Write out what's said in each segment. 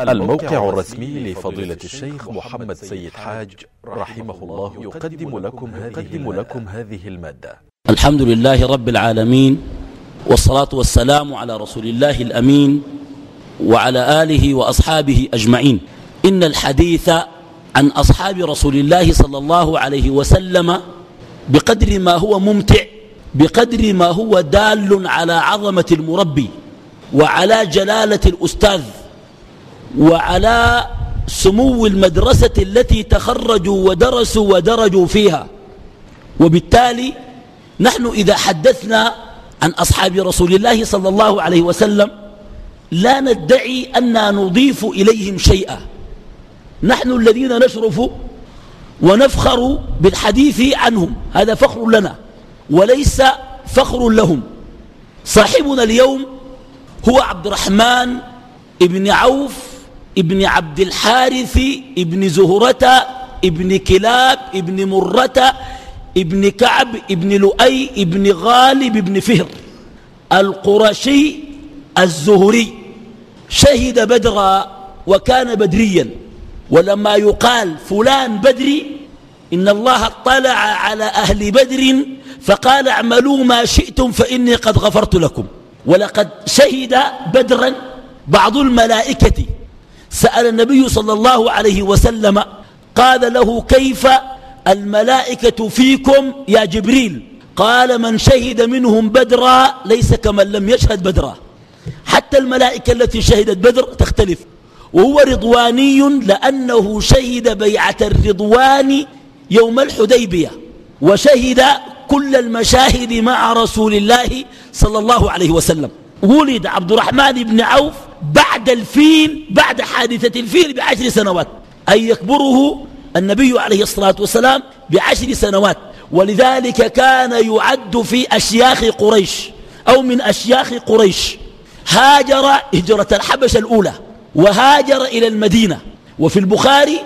الموقع الرسمي لفضيلة الشيخ محمد سيد حاج رحمه الله يقدم لكم هذه, لكم هذه المادة. الحمد لله رب العالمين والصلاة والسلام على رسول الله الأمين وعلى آله وأصحابه أجمعين. إن الحديث عن أصحاب رسول الله صلى الله عليه وسلم بقدر ما هو ممتع بقدر ما هو دال على عظمة المربي وعلى جلالة الأستاذ وعلى سمو المدرسة التي تخرجوا ودرسوا ودرجوا فيها. وبالتالي نحن إذا حدثنا عن أصحاب رسول الله صلى الله عليه وسلم لا ندعي أننا نضيف إليهم شيئا. نحن الذين نشرف ونفخر بالحديث عنهم. هذا فخر لنا وليس فخر لهم. صاحبنا اليوم هو عبد الرحمن ابن عوف ابن عبد الحارث ابن زهرة ابن كلاب ابن مرة ابن كعب ابن لؤي ابن غالب ابن فهر. القرشي الزهري. شهد بدرا وكان بدريا. ولما يقال فلان بدري إن الله اطلع على أهل بدر فقال اعملوا ما شئتم فإني قد غفرت لكم. ولقد شهد بدرا بعض الملائكة. سأل النبي صلى الله عليه وسلم قال له كيف الملائكة فيكم يا جبريل؟ قال من شهد منهم بدرا ليس كمن لم يشهد بدرا. حتى الملائكة التي شهدت بدر تختلف. وهو رضواني لأنه شهد بيعة الرضوان يوم الحديبية وشهد كل المشاهد مع رسول الله صلى الله عليه وسلم. ولد عبد الرحمن بن عوف بعد الفيل بعد حادثة الفيل بعشر سنوات أي يكبره النبي عليه الصلاة والسلام بعشر سنوات. ولذلك كان يعد في أشياخ قريش أو من أشياخ قريش. هاجر هجرة الحبش الأولى وهاجر إلى المدينة. وفي البخاري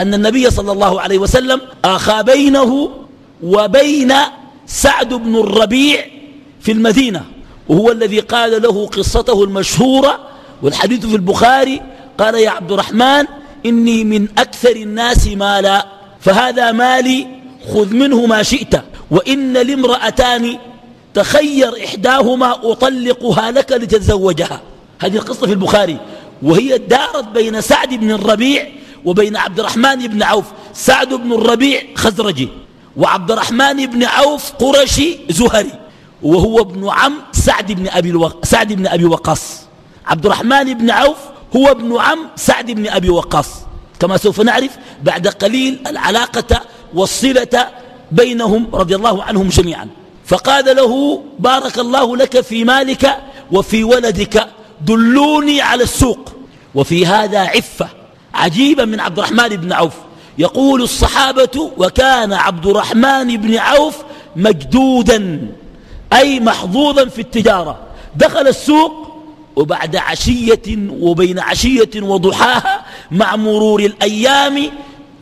أن النبي صلى الله عليه وسلم أخى بينه وبين سعد بن الربيع في المدينة. وهو الذي قال له قصته المشهورة والحديث في البخاري قال يا عبد الرحمن إني من أكثر الناس مالا فهذا مالي خذ منه ما شئت وإن لامرأتان تخير إحداهما أطلقها لك لتتزوجها. هذه القصة في البخاري. وهي دارت بين سعد بن الربيع وبين عبد الرحمن بن عوف. سعد بن الربيع خزرجي وعبد الرحمن بن عوف قرشي زهري وهو ابن عم سعد بن أبي, الوق... سعد بن أبي وقاص. عبد الرحمن بن عوف هو ابن عم سعد بن أبي وقاص. كما سوف نعرف بعد قليل العلاقة والصلة بينهم رضي الله عنهم جميعا. فقال له بارك الله لك في مالك وفي ولدك دلوني على السوق. وفي هذا عفة عجيبة من عبد الرحمن بن عوف. يقول الصحابة وكان عبد الرحمن بن عوف مجدودا أي محظوظا في التجارة. دخل السوق وبعد عشية وبين عشية وضحاها مع مرور الأيام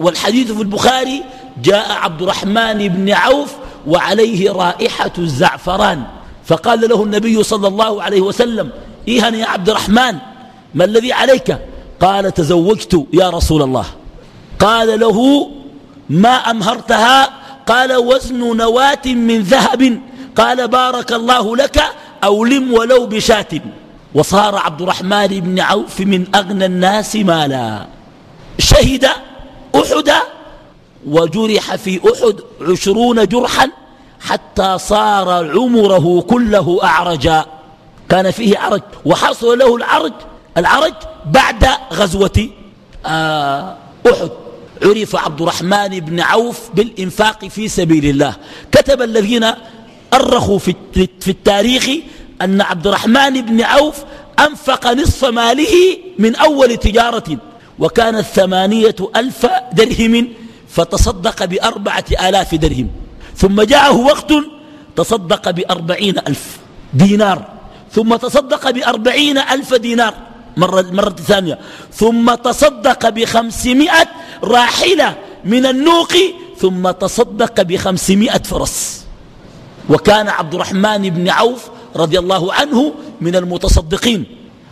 والحديث في البخاري جاء عبد الرحمن بن عوف وعليه رائحة الزعفران فقال له النبي صلى الله عليه وسلم إيها يا عبد الرحمن ما الذي عليك؟ قال تزوجت يا رسول الله. قال له ما أمهرتها؟ قال وزن نواة من ذهب. قال بارك الله لك أو لم ولو بشاة. وصار عبد الرحمن بن عوف من أغنى الناس مالا. شهد أحد وجرح في أحد عشرون جرحا حتى صار عمره كله أعرجا كان فيه عرج وحصل له العرج العرج بعد غزوة آه، أحد. عرف عبد الرحمن بن عوف بالإنفاق في سبيل الله. كتب الذين أرخوا في التاريخ أن عبد الرحمن بن عوف أنفق نصف ماله من أول تجارة وكانت ثمانية ألف درهم فتصدق بأربعة آلاف درهم. ثم جاءه وقت تصدق بأربعين ألف دينار. ثم تصدق بأربعين ألف دينار. مرة, مرة ثانية. ثم تصدق بخمسمائة راحلة من النوق ثم تصدق بخمسمائة فرس. وكان عبد الرحمن بن عوف رضي الله عنه من المتصدقين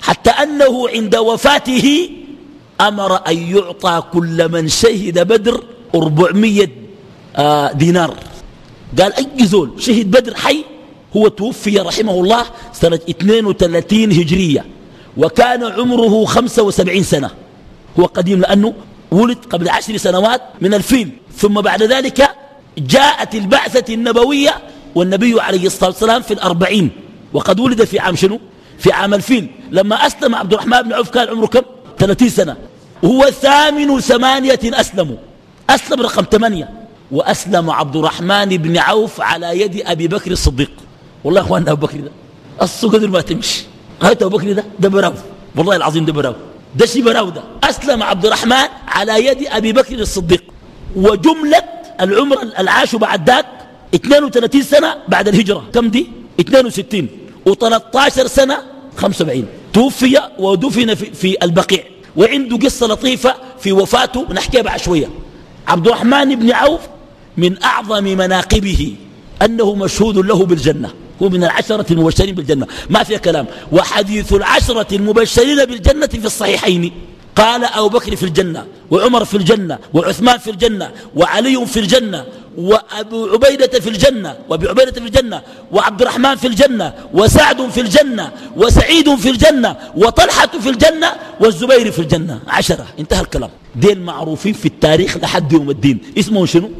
حتى أنه عند وفاته أمر أن يعطى كل من شهد بدر 400 آه، دينار. قال أي زول شهد بدر حي هو توفي رحمه الله سنة 32 هجرية وكان عمره 75 سنة. هو قديم لأنه ولد قبل عشر سنوات من الفيل. ثم بعد ذلك جاءت البعثة النبوية والنبي عليه الصلاة والسلام في الأربعين. وقد ولد في عام شنو؟ في عام الفيل. لما أسلم عبد الرحمن بن عوف كان عمره كم؟ 30 سنة. وهو ثامن ثمانية أسلموا. أسلم رقم ثمانية. وأسلم عبد الرحمن بن عوف على يد أبي بكر الصديق. والله أخواننا أبو بكر ده الصقدر ما تمشي. هات أبو بكر ده ده براو والله العظيم ده براو ده شي براو ده. أسلم عبد الرحمن على يد أبي بكر الصديق. وجملة العمر العاش بعد ذاك 32 سنة بعد الهجرة. كم دي؟ 62 و13 سنة 75 توفي ودفن في, في البقيع. وعنده قصة لطيفة في وفاته نحكيها بعد شوية. عبد الرحمن بن عوف من أعظم مناقبه أنه مشهود له بالجنة. هو من العشرة المبشرين بالجنة. ما فيها كلام. وحديث العشرة المبشرين بالجنة في الصحيحين. قال أبو بكر في الجنة وعمر في الجنة وعثمان في الجنة وعلي في الجنة وأبو عبيدة في الجنة وأبي عبيدة في الجنة وعبد الرحمن في الجنة وسعد في الجنة وسعيد في الجنة وطلحة في الجنة والزبير في الجنة. عشرة. انتهى الكلام. دين معروفين في التاريخ لحد يوم الدين. اسمه شنو؟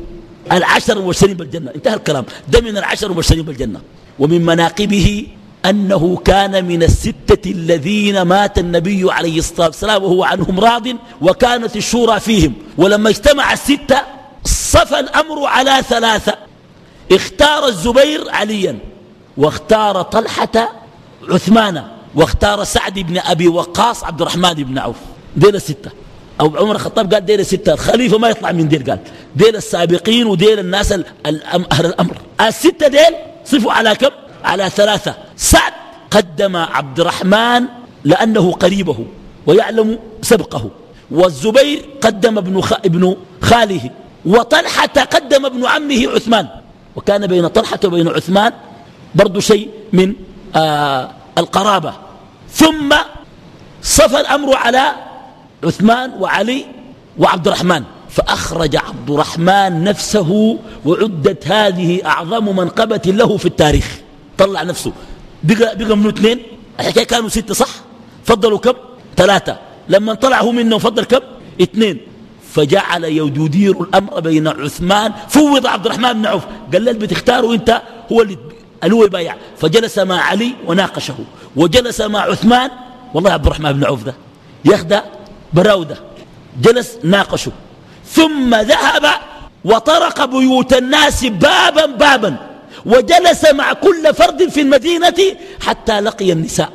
العشر المبشرين بالجنة. انتهى الكلام. ده من العشر المبشرين بالجنة. ومن مناقبه أنه كان من الستة الذين مات النبي عليه الصلاة والسلام وهو عنهم راض وكانت الشورى فيهم. ولما اجتمع الستة صفى الأمر على ثلاثة. اختار الزبير عليا واختار طلحة عثمان واختار سعد بن أبي وقاص عبد الرحمن بن عوف. ديل الستة أو عمر الخطاب قال ديل الستة الخليفة ما يطلع من ديل قال. ديل السابقين وديل الناس أهل الأمر. الستة ديل؟ صفوا على كم؟ على ثلاثة. سعد قدم عبد الرحمن لأنه قريبه ويعلم سبقه والزبير قدم ابن. ابن خاله. وطلحة قدم ابن عمه عثمان. وكان بين طلحة وبين عثمان برضو شيء من آه القرابة. ثم صفى الأمر على عثمان وعلي وعبد الرحمن. فأخرج عبد الرحمن نفسه وعدت هذه أعظم منقبة له في التاريخ. طلع نفسه. بقى, بقى منه اثنين. الحكاية كانوا ستة صح؟ فضلوا كم؟ ثلاثة. لما طلع هو منه فضل كم؟ اثنين. فجعل يدير الأمر بين عثمان فوض عبد الرحمن بن عوف. قال له بتختاره أنت؟ هو اللي هو يبايع فجلس مع علي وناقشه. وجلس مع عثمان والله عبد الرحمن بن عوف ده ياخده براوده جلس ناقشه. ثم ذهب وطرق بيوت الناس بابا بابا. وجلس مع كل فرد في المدينة حتى لقي النساء.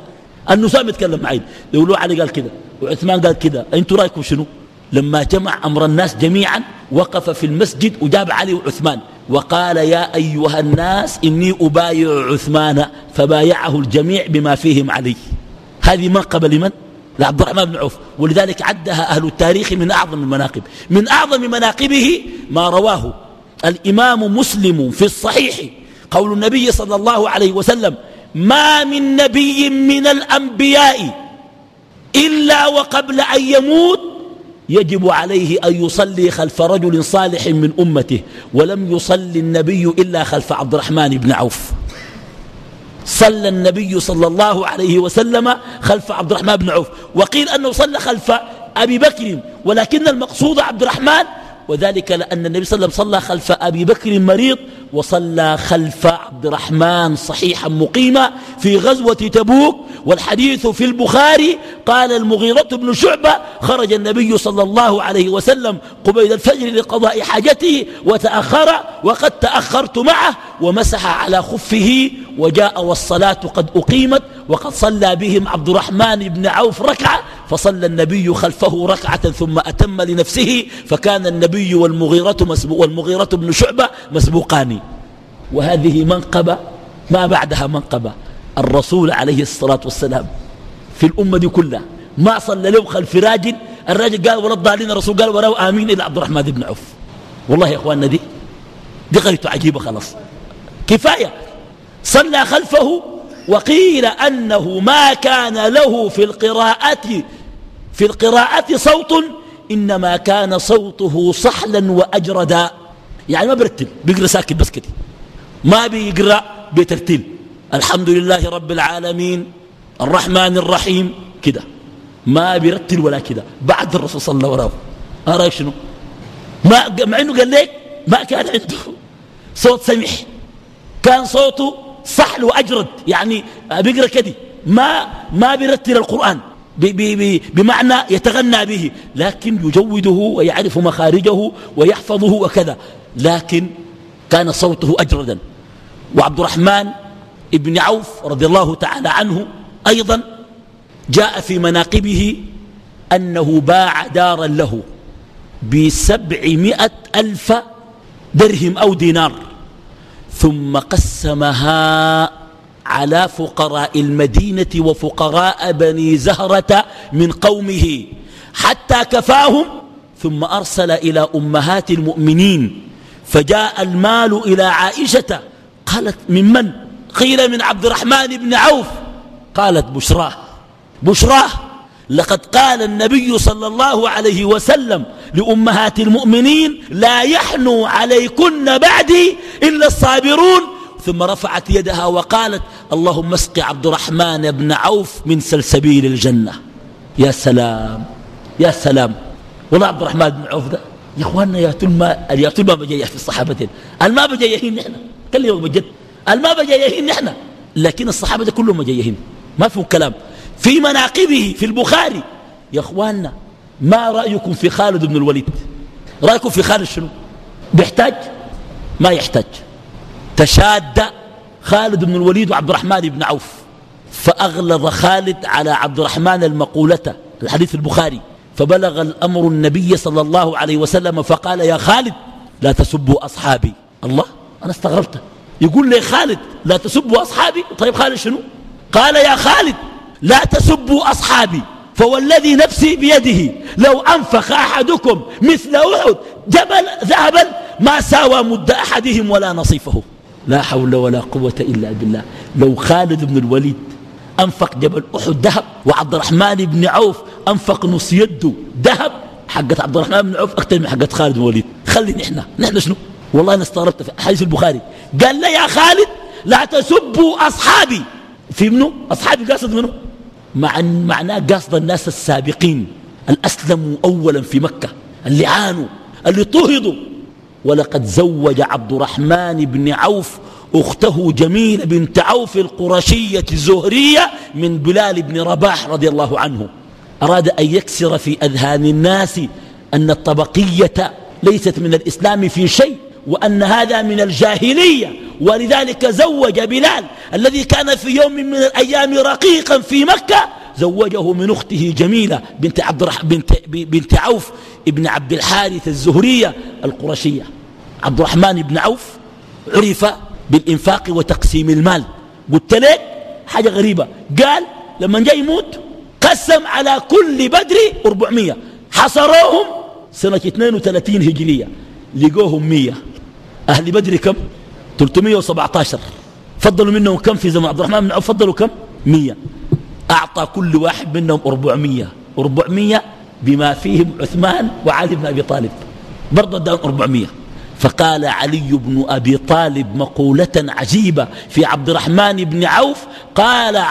النساء بيتكلم معين يقولوا علي قال كده وعثمان قال كده. أنتوا رأيكم شنو؟ لما جمع أمر الناس جميعا وقف في المسجد وجاب علي وعثمان. وقال يا أيها الناس إني أبايع عثمان فبايعه الجميع بما فيهم علي. هذه منقبة لمن؟ لعبد الرحمن بن عوف. ولذلك عدها أهل التاريخ من أعظم المناقب. من أعظم مناقبه ما رواه الإمام مسلم في الصحيح قول النبي صلى الله عليه وسلم ما من نبي من الأنبياء إلا وقبل أن يموت يجب عليه أن يصلي خلف رجل صالح من أمته ولم يصلي النبي إلا خلف عبد الرحمن بن عوف. صلى النبي صلى الله عليه وسلم خلف عبد الرحمن بن عوف. وقيل أنه صلى خلف أبي بكر ولكن المقصود عبد الرحمن وذلك لأن النبي صلى الله عليه وسلم صلى خلف أبي بكر مريض وصلى خلف عبد الرحمن صحيحا مقيما في غزوة تبوك. والحديث في البخاري قال المغيرة بن شعبة خرج النبي صلى الله عليه وسلم قبيل الفجر لقضاء حاجته وتأخر وقد تأخرت معه ومسح على خفه وجاء والصلاة قد أقيمت وقد صلى بهم عبد الرحمن بن عوف ركعة فصلى النبي خلفه ركعة ثم أتم لنفسه فكان النبي والمغيرة, مسبوق والمغيرة بن شعبة مسبوقان. وهذه منقبة ما بعدها منقبة. الرسول عليه الصلاة والسلام في الأمة دي كلها ما صلى له خلف راجل الراجل قال ولا الضالين الرسول قال وراه آمين إلى عبد الرحمن بن عوف. والله يا إخواننا دي دي قريته عجيبة خلاص. كفاية. صلى خلفه وقيل أنه ما كان له في القراءة في القراءة صوت إنما كان صوته صحلا وأجردا. يعني ما برتل بيقرأ ساكت بس كده. ما بيقرأ بترتيل الحمد لله رب العالمين الرحمن الرحيم كده. ما بيرتل ولا كده. بعد الرسول صلى الله عليه وسلم. أرى شنو؟ ما مع إنه قال لك ما كان عنده صوت سمح كان صوته صحل وأجرد يعني بيقرأ كده ما ما بيرتل بي بمعنى يتغنى به لكن يجوده ويعرف مخارجه ويحفظه وكذا لكن كان صوته أجردا. وعبد الرحمن ابن عوف رضي الله تعالى عنه أيضا جاء في مناقبه أنه باع دارا له بسبعمائة ألف درهم أو دينار. ثم قسمها على فقراء المدينة وفقراء بني زهرة من قومه حتى كفاهم ثم أرسل إلى أمهات المؤمنين فجاء المال إلى عائشة قالت من من؟ قيل من عبد الرحمن بن عوف. قالت بشراه. بشراه؟ لقد قال النبي صلى الله عليه وسلم لأمهات المؤمنين لا يحنو عليكن بعدي إلا الصابرون. ثم رفعت يدها وقالت اللهم اسق عبد الرحمن بن عوف من سلسبيل الجنة. يا سلام يا سلام. والله عبد الرحمن بن عوف ده يا إخواننا يا تلما يا تلما بجيح في الصحابة الما بجيهين نحن كلمة بجد الما بجيهين نحن لكن الصحابة ده كلهم مجيهين ما فيهم كلام. في مناقبه في البخاري. يا إخواننا ما رأيكم في خالد بن الوليد؟ رأيكم في خالد شنو؟ بيحتاج؟ ما يحتاج. تشاد خالد بن الوليد وعبد الرحمن بن عوف فأغلظ خالد على عبد الرحمن المقولة الحديث البخاري فبلغ الأمر النبي صلى الله عليه وسلم فقال يا خالد لا تسبوا أصحابي. الله أنا استغربت. يقول لي خالد لا تسبوا أصحابي؟ طيب خالد شنو؟ قال يا خالد لا تسبوا أصحابي. فوالذي نفسي بيده لو أنفق أحدكم مثل أحد جبل ذهبا ما ساوى مد أحدهم ولا نصيفه. لا حول ولا قوة إلا بالله. لو خالد بن الوليد أنفق جبل أحد ذهب وعبد الرحمن بن عوف أنفق نص يده ذهب حقت عبد الرحمن بن عوف أكثر من حقت خالد بن الوليد. خلي نحن نحن شنو؟ والله أنا استغربت في حديث البخاري. قال لي يا خالد لا تسبوا أصحابي. في منه أصحابي قاصد منه مع معناه قاصد الناس السابقين الأسلموا أولا في مكة اللي عانوا اللي طهدوا. ولقد زوج عبد الرحمن بن عوف أخته جميلة بنت عوف القرشية الزهرية من بلال بن رباح رضي الله عنه. أراد أن يكسر في أذهان الناس أن الطبقية ليست من الإسلام في شيء وأن هذا من الجاهلية. ولذلك زوج بلال الذي كان في يوم من الأيام رقيقا في مكة زوجه من أخته جميلة بنت, عبد الرح... بنت... بنت عوف ابن عبد الحارث الزهرية القرشية. عبد الرحمن بن عوف عرف بالإنفاق وتقسيم المال. قلت لك حاجة غريبة. قال لما جاء يموت قسم على كل بدر 400 حصروهم سنة 32 هجرية. لقوهم 100 أهل بدر كم؟ 317 فضلوا منهم كم في زمن عبد الرحمن بن عوف فضلوا كم؟ 100 أعطى كل واحد منهم 400 400 بما فيهم عثمان وعلي بن أبي طالب. برضه اداهم 400 فقال علي بن أبي طالب مقولة عجيبة في عبد الرحمن بن عوف. قال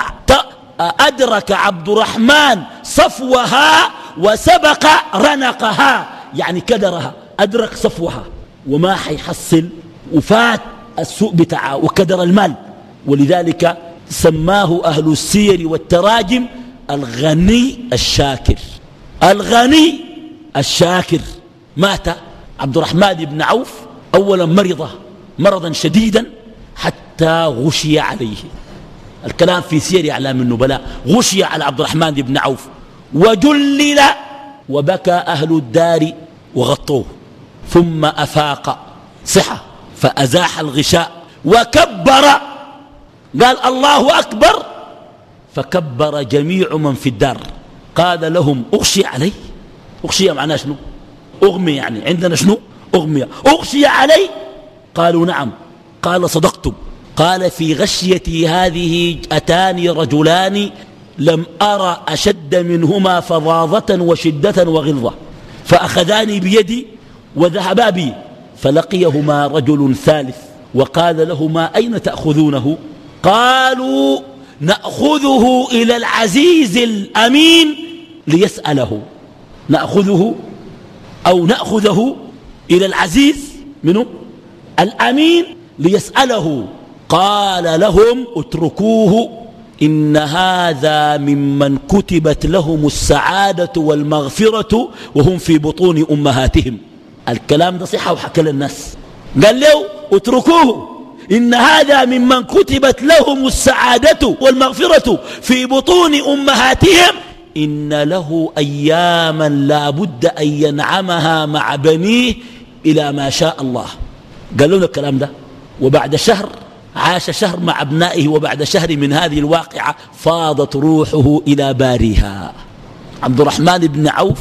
أدرك عبد الرحمن صفوها وسبق رنقها. يعني كدرها. أدرك صفوها. وما حيحصل وفات السوء بتاعه وكدر المال. ولذلك سماه أهل السير والتراجم الغني الشاكر. الغني الشاكر. مات عبد الرحمن بن عوف أولا مرض مرضا شديدا حتى غشي عليه. الكلام في سير أعلام النبلاء. غشي على عبد الرحمن بن عوف. وجلل وبكى أهل الدار وغطوه. ثم أفاق. صحة. فأزاح الغشاء وكبر. قال الله أكبر. فكبر جميع من في الدار. قال لهم أغشي علي. أغشي معناه شنو؟ أغمي يعني. عندنا شنو؟ أغمي. أغشي علي. قالوا نعم. قال صدقتم. قال في غشيتي هذه أتاني رجلان لم أرى أشد منهما فظاظة وشدة وغلظة. فأخذاني بيدي وذهبا بي. فلقيهما رجل ثالث وقال لهما أين تأخذونه؟ قالوا نأخذه إلى العزيز الأمين ليسأله. نأخذه أو نأخذه إلى العزيز منه؟ الأمين ليسأله. قال لهم اتركوه إن هذا ممن كتبت لهم السعادة والمغفرة وهم في بطون أمهاتهم. الكلام ده صحة وحكى للناس. قال له اتركوه. إن هذا ممن كتبت لهم السعادة والمغفرة في بطون أمهاتهم. إن له أياما لا بد أن ينعمها مع بنيه إلى ما شاء الله. قالوا له الكلام ده. وبعد شهر عاش شهر مع أبنائه وبعد شهر من هذه الواقعة فاضت روحه إلى باريها. عبد الرحمن بن عوف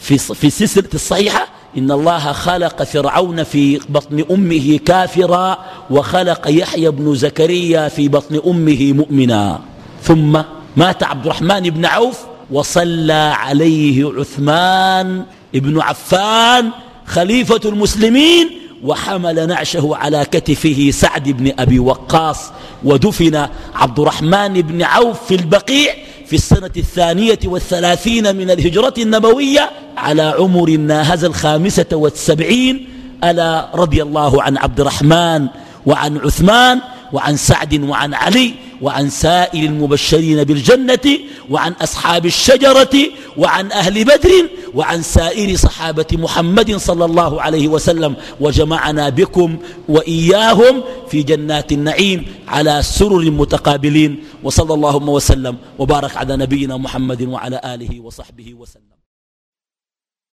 في في سلسلة الصحيحة إن الله خلق فرعون في بطن أمه كافرا وخلق يحيى بن زكريا في بطن أمه مؤمنا. ثم مات عبد الرحمن بن عوف وصلى عليه عثمان بن عفان خليفة المسلمين وحمل نعشه على كتفه سعد بن أبي وقاص. ودفن عبد الرحمن بن عوف في البقيع في السنة الثانية والثلاثين من الهجرة النبوية على عمر ناهز الخامسة والسبعين ألا رضي الله عن عبد الرحمن وعن عثمان وعن سعد وعن علي وعن سائر المبشرين بالجنة وعن أصحاب الشجرة وعن أهل بدر وعن سائر صحابة محمد صلى الله عليه وسلم وجمعنا بكم وإياهم في جنات النعيم على سرر متقابلين وصلى اللهم وسلم وبارك على نبينا محمد وعلى آله وصحبه وسلم.